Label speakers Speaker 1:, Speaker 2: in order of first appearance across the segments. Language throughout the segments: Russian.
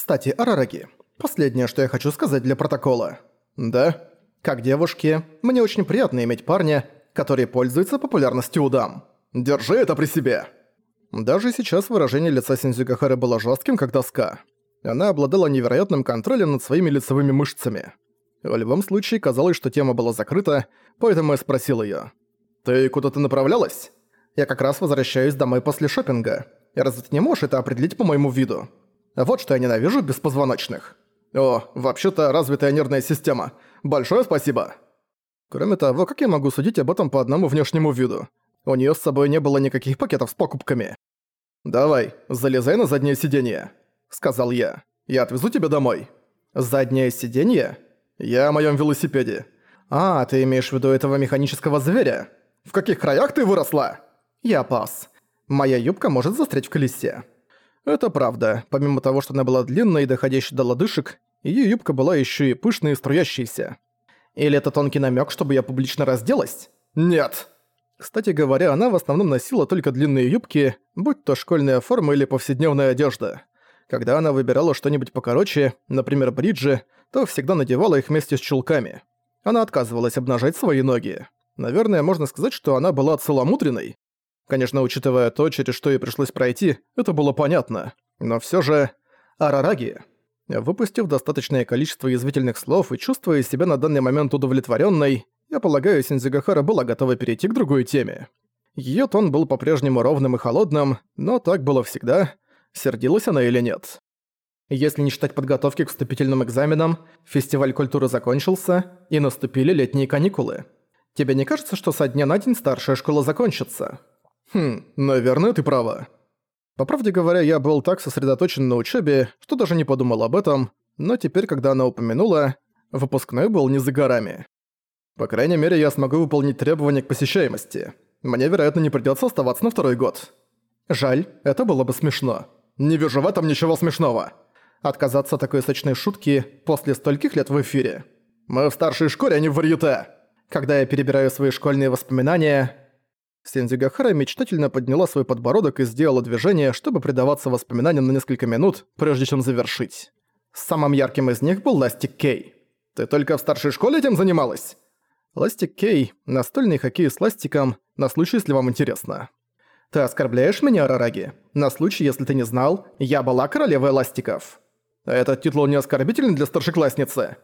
Speaker 1: Кстати, Арараги, последнее, что я хочу сказать для протокола. Да? Как девушке, мне очень приятно иметь парня, который пользуется популярностью у дам. Держи это при себе. Даже сейчас выражение лица Синзюгахары было жестким, как доска. Она обладала невероятным контролем над своими лицевыми мышцами. В любом случае, казалось, что тема была закрыта, поэтому я спросил её. «Ты куда-то направлялась?» «Я как раз возвращаюсь домой после шопинга. Разве ты не можешь это определить по моему виду?» Вот что я ненавижу беспозвоночных. О, вообще-то развитая нервная система. Большое спасибо. Кроме того, как я могу судить об этом по одному внешнему виду? У неё с собой не было никаких пакетов с покупками. «Давай, залезай на заднее сиденье», — сказал я. «Я отвезу тебя домой». «Заднее сиденье?» «Я о моём велосипеде». «А, ты имеешь в виду этого механического зверя? В каких краях ты выросла?» «Я пас. Моя юбка может застрять в колесе». Это правда. Помимо того, что она была длинной и доходящей до лодыжек, её юбка была ещё и пышной и струящейся. Или это тонкий намёк, чтобы я публично разделась? Нет. Кстати говоря, она в основном носила только длинные юбки, будь то школьная форма или повседневная одежда. Когда она выбирала что-нибудь покороче, например, бриджи, то всегда надевала их вместе с чулками. Она отказывалась обнажать свои ноги. Наверное, можно сказать, что она была целомудренной. Конечно, учитывая то, через что ей пришлось пройти, это было понятно. Но всё же... Арараги. Выпустив достаточное количество язвительных слов и чувствуя себя на данный момент удовлетворённой, я полагаю, Синзигахара была готова перейти к другой теме. Её тон был по-прежнему ровным и холодным, но так было всегда, сердилась она или нет. Если не считать подготовки к вступительным экзаменам, фестиваль культуры закончился, и наступили летние каникулы. Тебе не кажется, что со дня на день старшая школа закончится? Хм, наверное, ты права. По правде говоря, я был так сосредоточен на учебе, что даже не подумал об этом, но теперь, когда она упомянула, выпускной был не за горами. По крайней мере, я смогу выполнить требования к посещаемости. Мне, вероятно, не придётся оставаться на второй год. Жаль, это было бы смешно. Не вижу в этом ничего смешного. Отказаться от такой сочной шутки после стольких лет в эфире. Мы в старшей школе, а не в варьете. Когда я перебираю свои школьные воспоминания, Синдзюгахара мечтательно подняла свой подбородок и сделала движение, чтобы предаваться воспоминаниям на несколько минут, прежде чем завершить. Самым ярким из них был Ластик Кей. «Ты только в старшей школе этим занималась?» Ластик Кей – настольный хоккей с ластиком, на случай, если вам интересно. «Ты оскорбляешь меня, Рараги? На случай, если ты не знал, я была королевой ластиков». «Этот титул не оскорбительный для старшеклассницы?»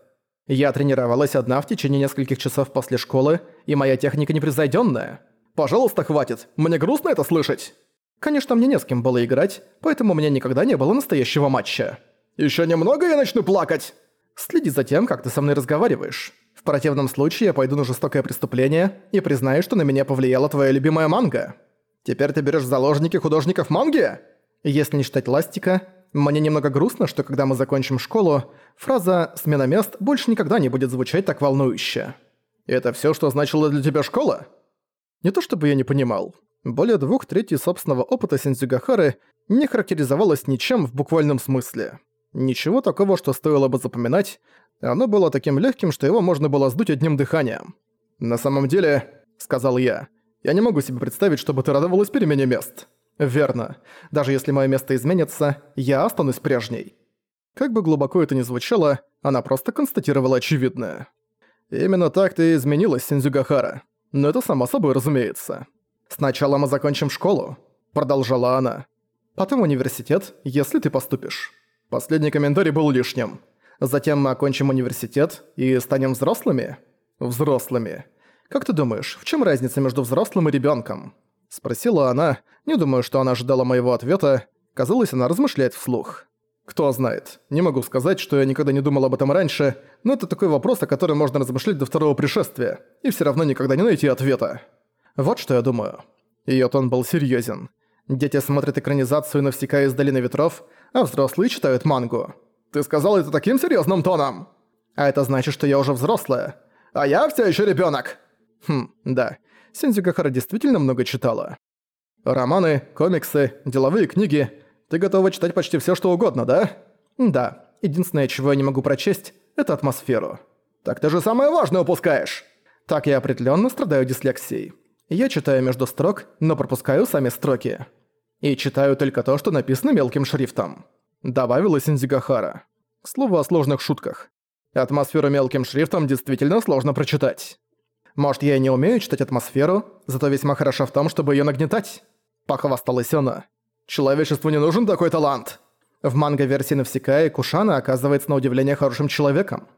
Speaker 1: «Я тренировалась одна в течение нескольких часов после школы, и моя техника непревзойдённая». Пожалуйста, хватит. Мне грустно это слышать. Конечно, мне не с кем было играть, поэтому у меня никогда не было настоящего матча. Ещё немного я начну плакать. Следи за тем, как ты со мной разговариваешь. В противном случае я пойду на жестокое преступление и признаю, что на меня повлияла твоя любимая манга. Теперь ты берешь заложники художников манги? Если не считать ластика, мне немного грустно, что когда мы закончим школу, фраза «смена мест» больше никогда не будет звучать так волнующе. Это всё, что значила для тебя школа? Не то чтобы я не понимал. Более двух третий собственного опыта Синдзюгахары не характеризовалось ничем в буквальном смысле. Ничего такого, что стоило бы запоминать, оно было таким легким, что его можно было сдуть одним дыханием. «На самом деле», — сказал я, — «я не могу себе представить, чтобы ты радовалась перемене мест». «Верно. Даже если мое место изменится, я останусь прежней». Как бы глубоко это ни звучало, она просто констатировала очевидное. «Именно так ты и изменилась, Синдзюгахара но это само собой разумеется. «Сначала мы закончим школу», — продолжала она. «Потом университет, если ты поступишь». Последний комментарий был лишним. Затем мы окончим университет и станем взрослыми? Взрослыми. Как ты думаешь, в чем разница между взрослым и ребенком? Спросила она, не думаю, что она ожидала моего ответа. Казалось, она размышляет вслух. Кто знает. Не могу сказать, что я никогда не думал об этом раньше, но это такой вопрос, о котором можно размышлять до второго пришествия, и все равно никогда не найти ответа. Вот что я думаю. Её тон был серьёзен. Дети смотрят экранизацию «Навсека из Долины Ветров», а взрослые читают мангу. «Ты сказал это таким серьёзным тоном?» «А это значит, что я уже взрослая. А я всё ещё ребёнок!» Хм, да. Синдзюгахара действительно много читала. Романы, комиксы, деловые книги – ты готова читать почти всё, что угодно, да? Да. Единственное, чего я не могу прочесть, это атмосферу. Так ты же самое важное упускаешь. Так я определённо страдаю дислексией. Я читаю между строк, но пропускаю сами строки. И читаю только то, что написано мелким шрифтом. добавила Синдзигахара. К слову о сложных шутках. Атмосферу мелким шрифтом действительно сложно прочитать. Может, я и не умею читать атмосферу, зато весьма хороша в том, чтобы её нагнетать. Похвасталась она. Человечеству не нужен такой талант. В манго-версии Навсекая Кушана оказывается на удивление хорошим человеком.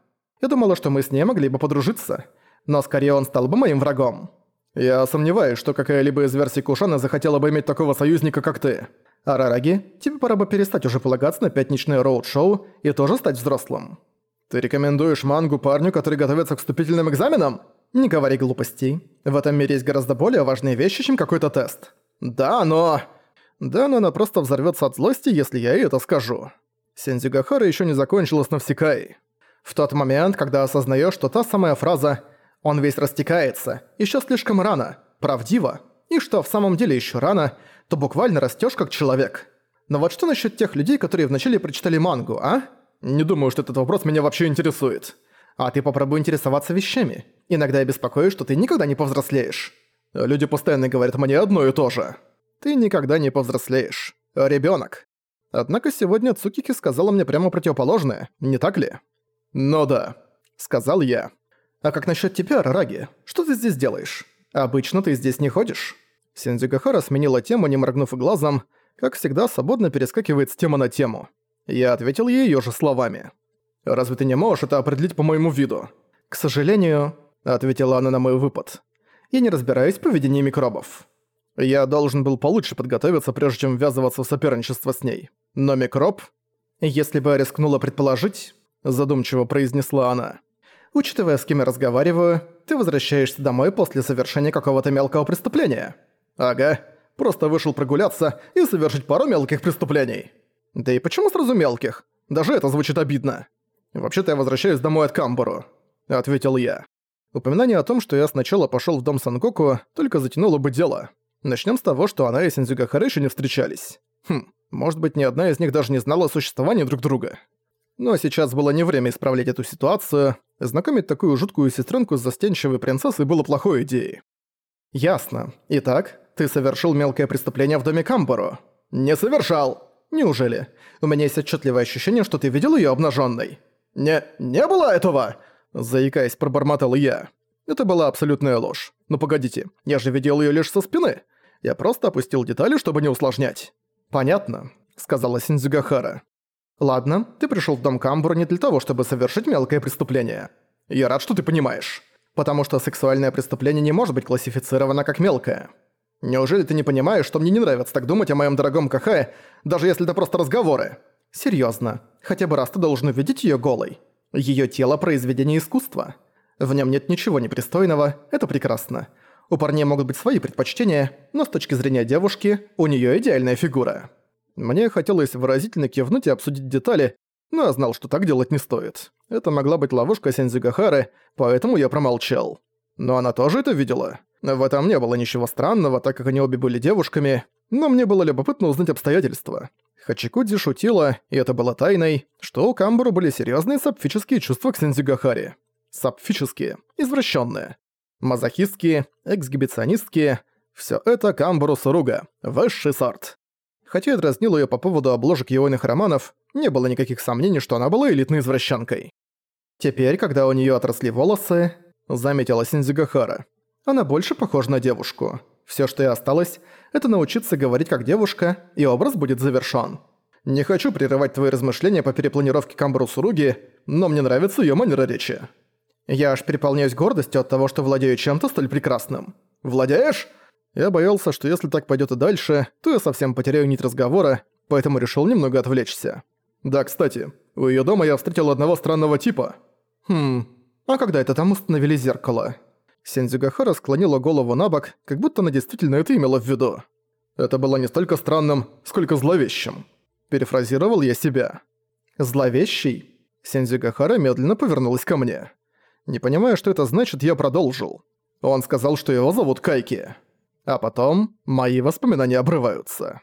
Speaker 1: Я думала, что мы с ней могли бы подружиться, но скорее он стал бы моим врагом. Я сомневаюсь, что какая-либо из версий Кушана захотела бы иметь такого союзника, как ты. Арараги, тебе пора бы перестать уже полагаться на пятничное роуд-шоу и тоже стать взрослым. Ты рекомендуешь мангу парню, который готовится к вступительным экзаменам? Не говори глупостей. В этом мире есть гораздо более важные вещи, чем какой-то тест. Да, но... Да, но она просто взорвётся от злости, если я ей это скажу. Сензюгахара ещё не закончила с Навсекай. В тот момент, когда осознаешь, что та самая фраза «он весь растекается» еще слишком рано, правдиво, и что в самом деле еще рано, то буквально растешь как человек. Но вот что насчет тех людей, которые вначале прочитали мангу, а? Не думаю, что этот вопрос меня вообще интересует. А ты попробуй интересоваться вещами. Иногда я беспокоюсь, что ты никогда не повзрослеешь. Люди постоянно говорят мне одно и то же. Ты никогда не повзрослеешь. Ребенок. Однако сегодня Цукики сказала мне прямо противоположное, не так ли? «Ну да», — сказал я. «А как насчет тебя, Рараги? Что ты здесь делаешь? Обычно ты здесь не ходишь?» Синдзюгахара сменила тему, не моргнув глазом, как всегда свободно перескакивает с темы на тему. Я ответил ей её же словами. «Разве ты не можешь это определить по моему виду?» «К сожалению», — ответила она на мой выпад, «я не разбираюсь в поведении микробов». Я должен был получше подготовиться, прежде чем ввязываться в соперничество с ней. Но микроб... Если бы я рискнула предположить, задумчиво произнесла она. «Учитывая, с кем я разговариваю, ты возвращаешься домой после совершения какого-то мелкого преступления». «Ага, просто вышел прогуляться и совершить пару мелких преступлений». «Да и почему сразу мелких? Даже это звучит обидно». «Вообще-то я возвращаюсь домой от Камбуру», — ответил я. Упоминание о том, что я сначала пошёл в дом Сангоку, только затянуло бы дело. Начнём с того, что она и Синдзюга Харыши не встречались. Хм, может быть, ни одна из них даже не знала о существовании друг друга. Но сейчас было не время исправлять эту ситуацию. Знакомить такую жуткую сестренку с застенчивой принцессой было плохой идеей. «Ясно. Итак, ты совершил мелкое преступление в доме Камборо?» «Не совершал!» «Неужели? У меня есть отчетливое ощущение, что ты видел ее обнаженной. «Не... не было этого!» Заикаясь, пробормотал я. Это была абсолютная ложь. Но погодите, я же видел ее лишь со спины. Я просто опустил детали, чтобы не усложнять. «Понятно», — сказала Синдзюгахара. Ладно, ты пришел в дом Камбура не для того, чтобы совершить мелкое преступление. Я рад, что ты понимаешь. Потому что сексуальное преступление не может быть классифицировано как мелкое. Неужели ты не понимаешь, что мне не нравится так думать о моем дорогом Кахае, даже если это просто разговоры? Серьезно, хотя бы раз ты должен увидеть ее голой. Ее тело – произведение искусства. В нем нет ничего непристойного, это прекрасно. У парней могут быть свои предпочтения, но с точки зрения девушки, у нее идеальная фигура. Мне хотелось выразительно кивнуть и обсудить детали, но я знал, что так делать не стоит. Это могла быть ловушка Сензюгахары, поэтому я промолчал. Но она тоже это видела. В этом не было ничего странного, так как они обе были девушками, но мне было любопытно узнать обстоятельства. Хачикудзи шутила, и это было тайной, что у Камбуру были серьезные сапфические чувства к Сензюгахаре. Сапфические, извращенные, Мазохистские, эксгибиционистские – все это Камбуру Суруга, высший сорт. Хотя я дразнил её по поводу обложек егойных романов, не было никаких сомнений, что она была элитной извращенкой. Теперь, когда у неё отросли волосы, заметила Синдзюгахара, она больше похожа на девушку. Всё, что и осталось, это научиться говорить как девушка, и образ будет завершён. Не хочу прерывать твои размышления по перепланировке Камбру Суруги, но мне нравится её манера речи. Я аж переполняюсь гордостью от того, что владею чем-то столь прекрасным. Владеешь? Я боялся, что если так пойдет и дальше, то я совсем потеряю нить разговора, поэтому решил немного отвлечься. Да, кстати, у ее дома я встретил одного странного типа. Хм, а когда это там установили зеркало? Сензюгахара склонила голову на бок, как будто она действительно это имела в виду. Это было не столько странным, сколько зловещим. Перефразировал я себя. «Зловещий?» Сензюгахара медленно повернулась ко мне. Не понимая, что это значит, я продолжил. Он сказал, что его зовут Кайки. А потом мои воспоминания обрываются.